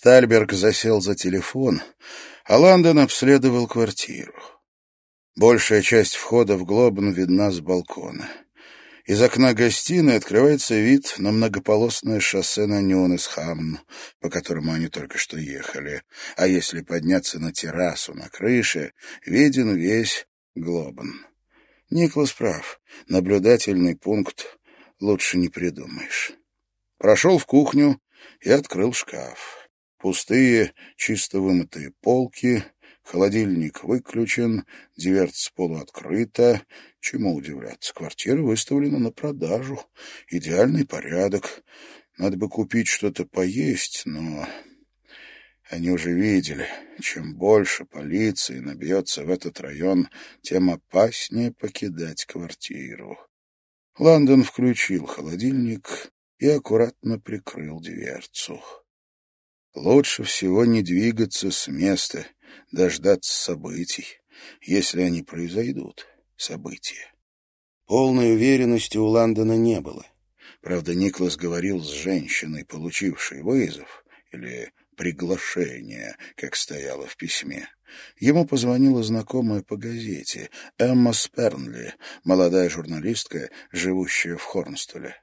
Стальберг засел за телефон, а Ландон обследовал квартиру. Большая часть входа в Глобн видна с балкона. Из окна гостиной открывается вид на многополосное шоссе на Нюнесхамн, по которому они только что ехали. А если подняться на террасу на крыше, виден весь Глобан. Никлас прав. Наблюдательный пункт лучше не придумаешь. Прошел в кухню и открыл шкаф. Пустые, чисто вымытые полки, холодильник выключен, дверца полуоткрыта. Чему удивляться? Квартира выставлена на продажу. Идеальный порядок. Надо бы купить что-то поесть, но... Они уже видели, чем больше полиции набьется в этот район, тем опаснее покидать квартиру. Лондон включил холодильник и аккуратно прикрыл дверцу. Лучше всего не двигаться с места, дождаться событий, если они произойдут, события. Полной уверенности у Лондона не было. Правда, Никлас говорил с женщиной, получившей вызов, или приглашение, как стояло в письме. Ему позвонила знакомая по газете Эмма Спернли, молодая журналистка, живущая в Хорнстуле.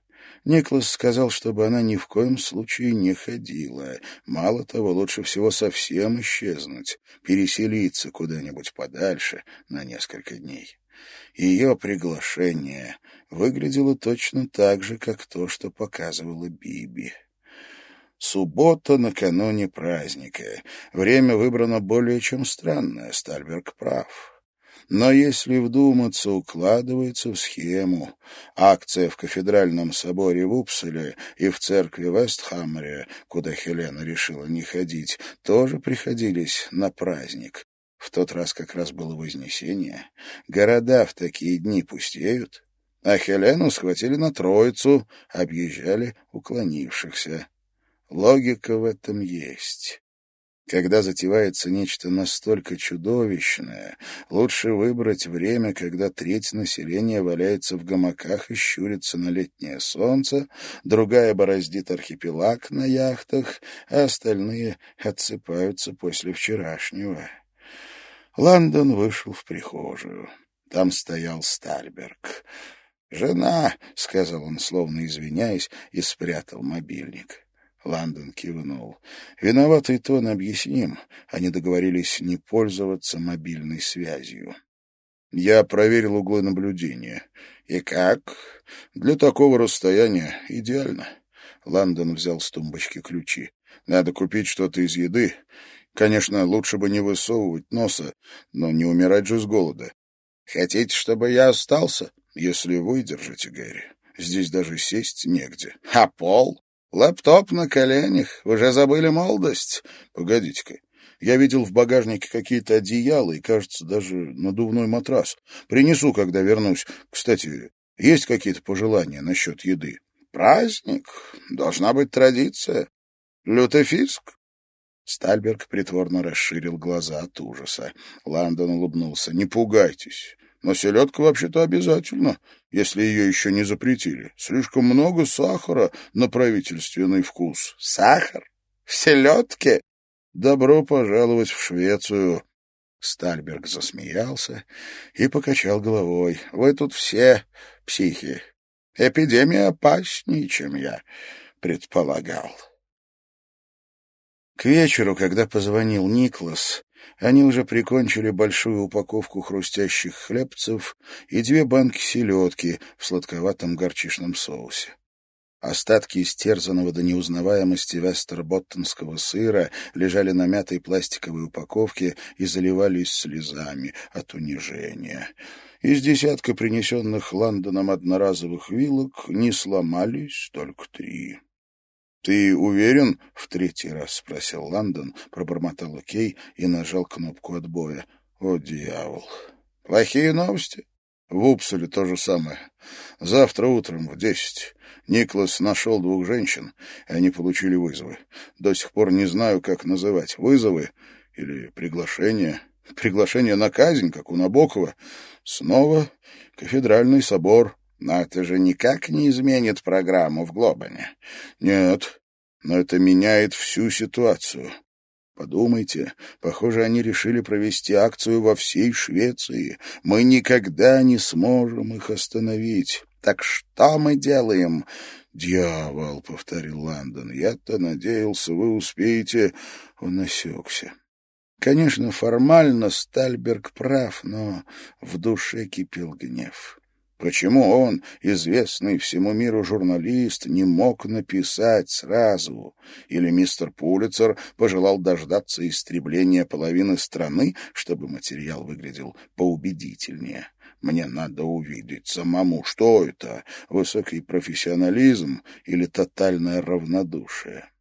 Никлас сказал, чтобы она ни в коем случае не ходила. Мало того, лучше всего совсем исчезнуть, переселиться куда-нибудь подальше на несколько дней. Ее приглашение выглядело точно так же, как то, что показывала Биби. Суббота накануне праздника. Время выбрано более чем странное, Стальберг прав. Но если вдуматься, укладывается в схему. Акция в кафедральном соборе в Упселе и в церкви Вестхаммере, куда Хелена решила не ходить, тоже приходились на праздник. В тот раз как раз было Вознесение. Города в такие дни пустеют. А Хелену схватили на Троицу, объезжали уклонившихся. Логика в этом есть. Когда затевается нечто настолько чудовищное, лучше выбрать время, когда треть населения валяется в гамаках и щурится на летнее солнце, другая бороздит архипелаг на яхтах, а остальные отсыпаются после вчерашнего. Лондон вышел в прихожую. Там стоял Стальберг. «Жена», — сказал он, словно извиняясь, и спрятал мобильник. Ландон кивнул. Виноватый тон объясним. Они договорились не пользоваться мобильной связью. Я проверил углы наблюдения. И как? Для такого расстояния идеально. Ландон взял с тумбочки ключи. Надо купить что-то из еды. Конечно, лучше бы не высовывать носа, но не умирать же с голода. Хотите, чтобы я остался? Если выдержите, Гэри. Здесь даже сесть негде. А пол? Лэптоп на коленях. Уже забыли молодость? Погодите-ка. Я видел в багажнике какие-то одеяла и, кажется, даже надувной матрас. Принесу, когда вернусь. Кстати, есть какие-то пожелания насчет еды? Праздник. Должна быть традиция. Лютофиск. Стальберг притворно расширил глаза от ужаса. Ландон улыбнулся. «Не пугайтесь. Но селедка вообще-то обязательно, если ее еще не запретили. Слишком много сахара на правительственный вкус. Сахар? В селедке? Добро пожаловать в Швецию. Стальберг засмеялся и покачал головой. Вы тут все психи. Эпидемия опаснее, чем я предполагал. К вечеру, когда позвонил Никлас, они уже прикончили большую упаковку хрустящих хлебцев и две банки селедки в сладковатом горчичном соусе. Остатки истерзанного до неузнаваемости вестерботтонского сыра лежали на мятой пластиковой упаковке и заливались слезами от унижения. Из десятка принесенных Лондоном одноразовых вилок не сломались только три. «Ты уверен?» — в третий раз спросил Лондон, пробормотал Кей и нажал кнопку отбоя. «О, дьявол! Плохие новости?» В Упсале то же самое. Завтра утром в десять Никлас нашел двух женщин, и они получили вызовы. До сих пор не знаю, как называть. Вызовы или приглашение. Приглашение на казнь, как у Набокова. Снова кафедральный собор. Но это же никак не изменит программу в Глобане. Нет, но это меняет всю ситуацию. Подумайте, похоже, они решили провести акцию во всей Швеции. Мы никогда не сможем их остановить. Так что мы делаем? «Дьявол!» — повторил Ландон. «Я-то надеялся, вы успеете...» Он осекся. Конечно, формально Стальберг прав, но в душе кипел гнев. Почему он, известный всему миру журналист, не мог написать сразу? Или мистер Пулицер пожелал дождаться истребления половины страны, чтобы материал выглядел поубедительнее? Мне надо увидеть самому, что это — высокий профессионализм или тотальное равнодушие.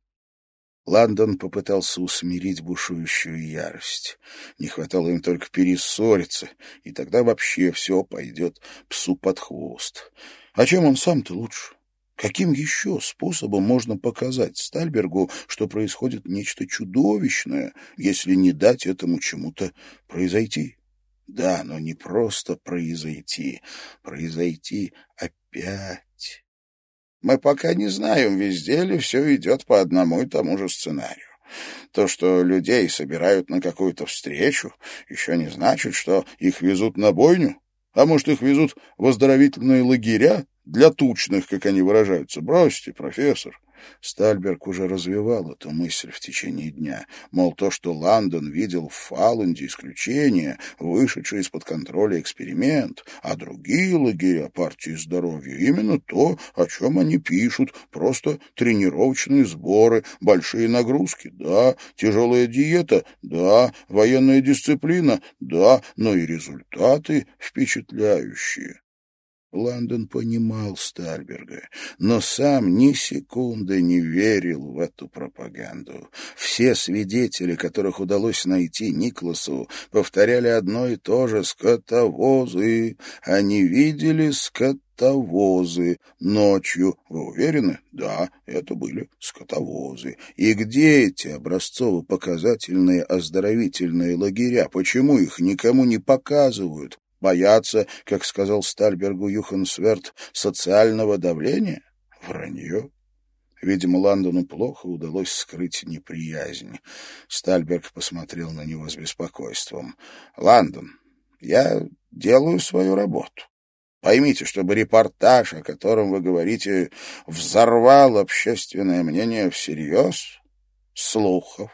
Лондон попытался усмирить бушующую ярость. Не хватало им только перессориться, и тогда вообще все пойдет псу под хвост. А чем он сам-то лучше? Каким еще способом можно показать Стальбергу, что происходит нечто чудовищное, если не дать этому чему-то произойти? Да, но не просто произойти, произойти опять. Мы пока не знаем, везде ли все идет по одному и тому же сценарию. То, что людей собирают на какую-то встречу, еще не значит, что их везут на бойню. А может, их везут в оздоровительные лагеря для тучных, как они выражаются. Бросьте, профессор. Стальберг уже развивал эту мысль в течение дня, мол, то, что Лондон видел в Фаланде исключение, вышедший из-под контроля эксперимент, а другие лагеря партии здоровья именно то, о чем они пишут, просто тренировочные сборы, большие нагрузки, да, тяжелая диета, да, военная дисциплина, да, но и результаты впечатляющие. Лондон понимал Стальберга, но сам ни секунды не верил в эту пропаганду. Все свидетели, которых удалось найти Никласу, повторяли одно и то же — скотовозы. Они видели скотовозы ночью. Вы уверены? Да, это были скотовозы. И где эти образцово-показательные оздоровительные лагеря? Почему их никому не показывают? Боятся, как сказал Стальбергу Юхансверт, социального давления? Вранье. Видимо, Ландону плохо удалось скрыть неприязнь. Стальберг посмотрел на него с беспокойством. — Ландон, я делаю свою работу. Поймите, чтобы репортаж, о котором вы говорите, взорвал общественное мнение всерьез, слухов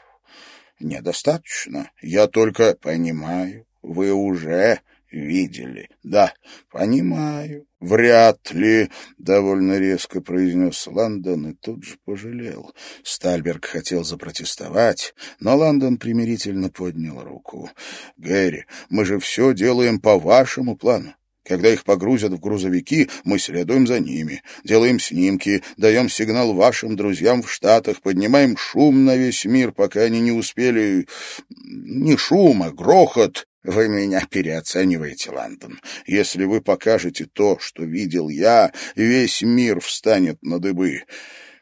недостаточно. Я только понимаю, вы уже видели. Да, понимаю. Вряд ли, довольно резко произнес Лондон и тут же пожалел. Стальберг хотел запротестовать, но Лондон примирительно поднял руку. Гэри, мы же все делаем по вашему плану. Когда их погрузят в грузовики, мы следуем за ними, делаем снимки, даем сигнал вашим друзьям в Штатах, поднимаем шум на весь мир, пока они не успели... Не шум, а грохот. Вы меня переоцениваете, Лондон. Если вы покажете то, что видел я, весь мир встанет на дыбы.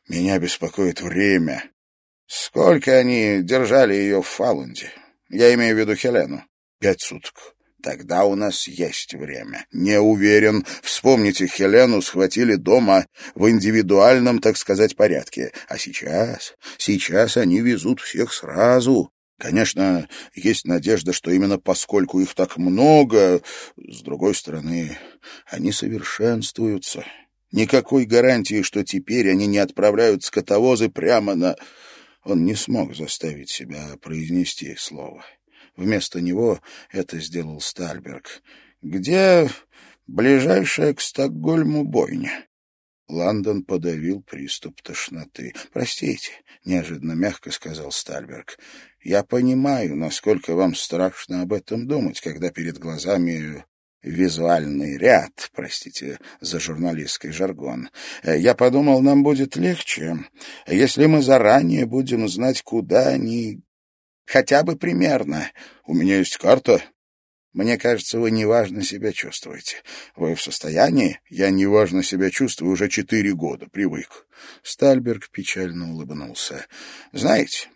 Меня беспокоит время. Сколько они держали ее в Фалунде? Я имею в виду Хелену. Пять суток. Тогда у нас есть время. Не уверен. Вспомните, Хелену схватили дома в индивидуальном, так сказать, порядке. А сейчас? Сейчас они везут всех сразу. Конечно, есть надежда, что именно поскольку их так много, с другой стороны, они совершенствуются. Никакой гарантии, что теперь они не отправляют скотовозы прямо на... Он не смог заставить себя произнести слово. Вместо него это сделал Стальберг. «Где ближайшая к Стокгольму бойня?» Лондон подавил приступ тошноты. «Простите», — неожиданно мягко сказал Стальберг. «Я понимаю, насколько вам страшно об этом думать, когда перед глазами визуальный ряд, простите за журналистский жаргон. Я подумал, нам будет легче, если мы заранее будем знать, куда они... Хотя бы примерно. У меня есть карта, мне кажется, вы неважно себя чувствуете. Вы в состоянии? Я неважно себя чувствую уже четыре года, привык. Стальберг печально улыбнулся. Знаете,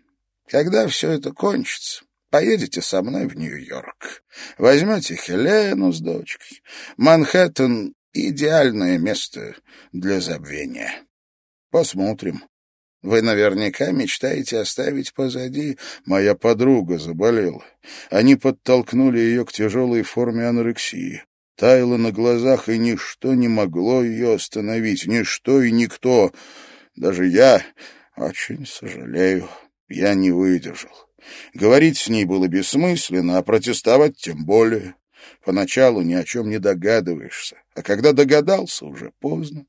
когда все это кончится, поедете со мной в Нью-Йорк. Возьмете Хелену с дочкой. Манхэттен — идеальное место для забвения. Посмотрим. Вы наверняка мечтаете оставить позади. Моя подруга заболела. Они подтолкнули ее к тяжелой форме анорексии. Таяла на глазах, и ничто не могло ее остановить. Ничто и никто. Даже я очень сожалею. Я не выдержал. Говорить с ней было бессмысленно, а протестовать тем более. Поначалу ни о чем не догадываешься, а когда догадался, уже поздно.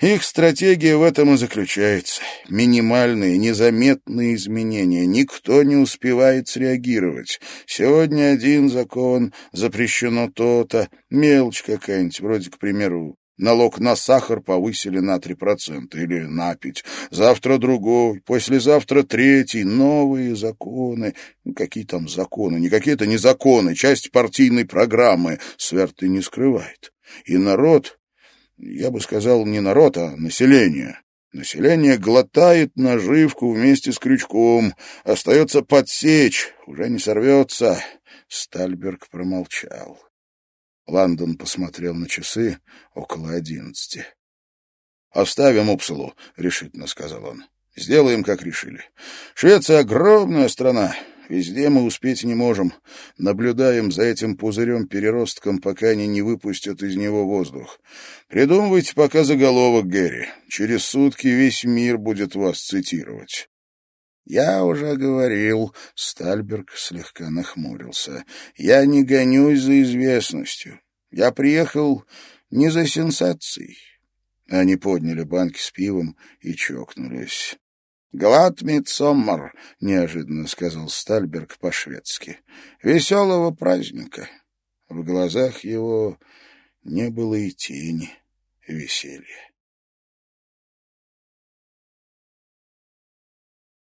Их стратегия в этом и заключается. Минимальные, незаметные изменения. Никто не успевает среагировать. Сегодня один закон, запрещено то-то, мелочь какая-нибудь, вроде, к примеру, Налог на сахар повысили на 3% или на 5%. Завтра другой, послезавтра третий. Новые законы. Ну, какие там законы? Никакие это не законы. Часть партийной программы. Сверты не скрывает. И народ я бы сказал, не народ, а население. Население глотает наживку вместе с крючком, остается подсечь, уже не сорвется. Стальберг промолчал. Лондон посмотрел на часы около одиннадцати. «Оставим Упсалу», — решительно сказал он. «Сделаем, как решили. Швеция — огромная страна. Везде мы успеть не можем. Наблюдаем за этим пузырем-переростком, пока они не выпустят из него воздух. Придумывайте пока заголовок, Гэри. Через сутки весь мир будет вас цитировать. «Я уже говорил», — Стальберг слегка нахмурился, — «я не гонюсь за известностью. Я приехал не за сенсацией». Они подняли банки с пивом и чокнулись. «Глад Митсоммар», — неожиданно сказал Стальберг по-шведски. «Веселого праздника». В глазах его не было и тени веселья.